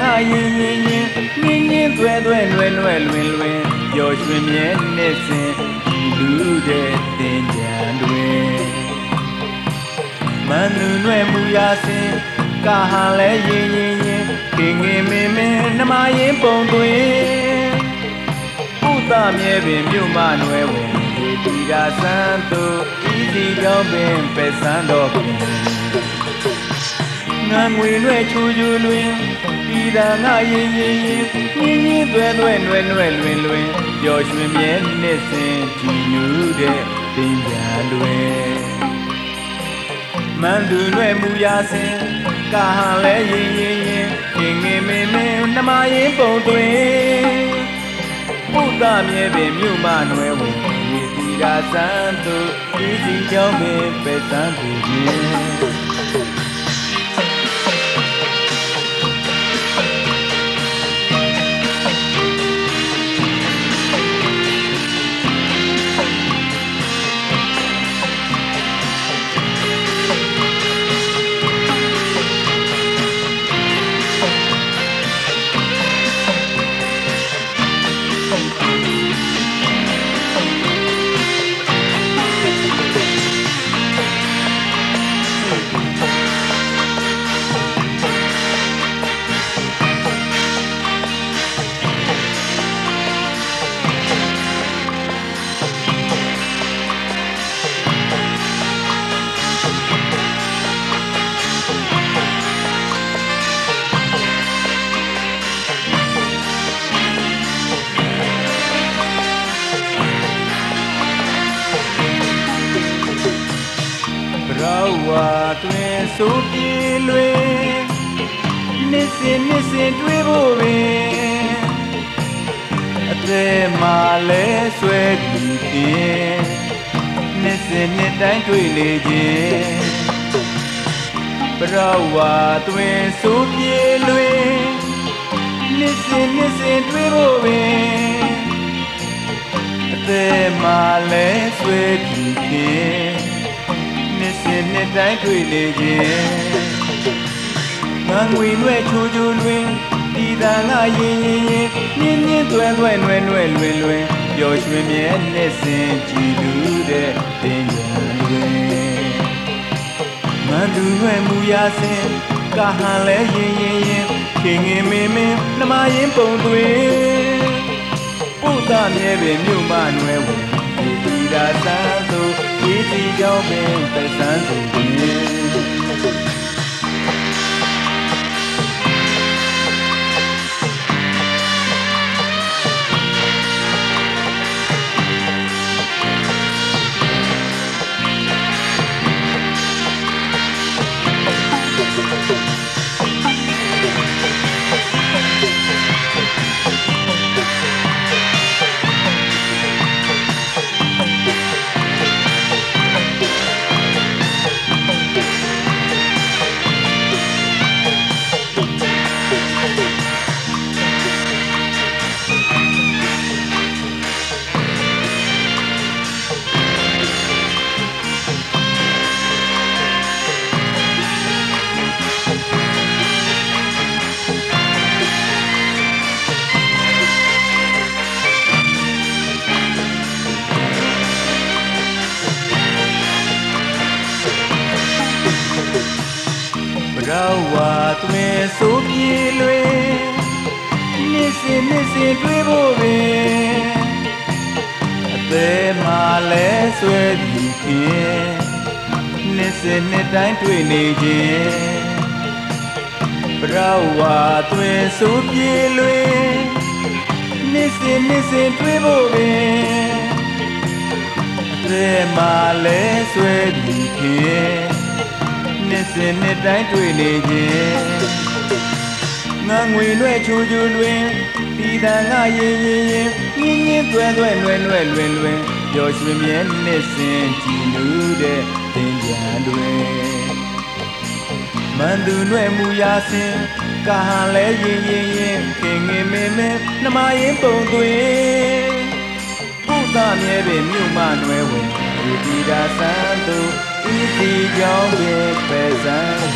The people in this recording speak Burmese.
ငါရင်ရင်ရင်ငင်းငင်းသွဲသွဲလွယ်လွယ်လွင်လွင်ပျော်ရွှင်မြဲနှစ်စဉ်ဒီလူတဲ့တင်ကြံတွင်မန်လူနွယ်မူရာစင်ကာဟာလဲရင်ရင်ရင်ခင်ငင်မင်းမင်းနှမရင်ပုံသွင်းဥဒမြဲပင်မြို့မနွယ်ဝင်ဒီတီရာစံသူဤစီကြောင့်ပင်ပဲဆန်းတော်ပင် ငါငွေလွဲချူချူလွင်ဒီသာငါရင်ရင်ရင်ညင်းညင်းသွဲသွဲနွဲနွဲလွင်လွင်ပျော်ရွှင်မြဲနှစ်စဉ်ကြည်ညူတဲ့တင်ကြလွင်မန်သူလွဲမူရာစင်ကာဟန်လဲရင်ရင်ရင်ခင်ငင်မင်းမင်းနှမရင်ပုံသွင်းပုဒ္ဒမြဲပင်မြို့မနွယ်ဝင်ဒီတီရာစံသူဤစီကြောင့်ပင်ပဲစံသူခြင်း ဝါတွင်ဆိုပြေလွင်နှစ်စဉ်နှစ်စဉ်တွေ့ဖို့ပင်အသေးမှလဲဆွဲကြည့်ခြင်းနှစ်စဉ်နှစ်တိုင်းတွေ့လေခြင်းဘရဝါတွင်ဆိုပြေလွင်နှစ်စဉ်နှစ်စဉ်တွေ့ဖို့ပင်အသေးမှလဲဆွဲကြည့်ခြင်း နှစ်စဉ်နှစ်တိုင်းတွေ့လေခြင်းငါငွေလွဲ့ချိုးချိုးလွင်ဒီသာငါရင်ရင်ရင်မြင်းမြင်းသွဲသွဲနွဲနွဲလွင်လွင်ပျော်ရွှင်မြဲနှစ်စဉ်ကြည်လူတဲ့တင်ကြံတွင်မန်သူလွဲ့မူရာစင်ကာဟန်လဲရင်ရင်ရင်ခင်ငင်မင်းမင်းနှမရင်ပုံသွင်းပုဒ္ဒမြဲပင်မြို့မနွယ်ဝင်ဒီတီရာသံသူ ဤစီကြောင့်ပင်ပဲဆန်းသူပ ရဝါတွင်ဆိုပြေလွင်နှစ်စဉ်နှစ်စဉ်တွေ့ဖို့ပင်အသေးမှလဲဆွဲပြီးခင်နှစ်စဉ်နှစ်တိုင်းတွေ့နေခြင်းဘရဝါတွင်ဆိုပြေလွင်နှစ်စဉ်နှစ်စဉ်တွေ့ဖို့ပင်အသေးမှလဲဆွဲပြီးခင်နှ စ်စဉ်နှစ်တိုင်းတွေ့နေခြင်းငါငွေလွဲ့ချူချူလွင်ဒီသာငါရင်ရင်ရင်ငင်းငင်းသွဲသွဲလွယ်လွယ်လွင်လွင်ပျော်ရွှင်မြဲနှစ်စဉ်ကြည်နူးတဲ့တင်ကြံတွင်မန်သူလွဲ့မူရာစင်ကာဟန်လဲရင်ရင်ရင်ခင်ငင်မင်းမင်းနှမရင်ပုံသွင်းပုဒ္ဒမြဲပင်မြို့မနွယ်ဝင် ဒီတီတာဆန်းသူဤစီကြောင့်ပဲပဲဆန်း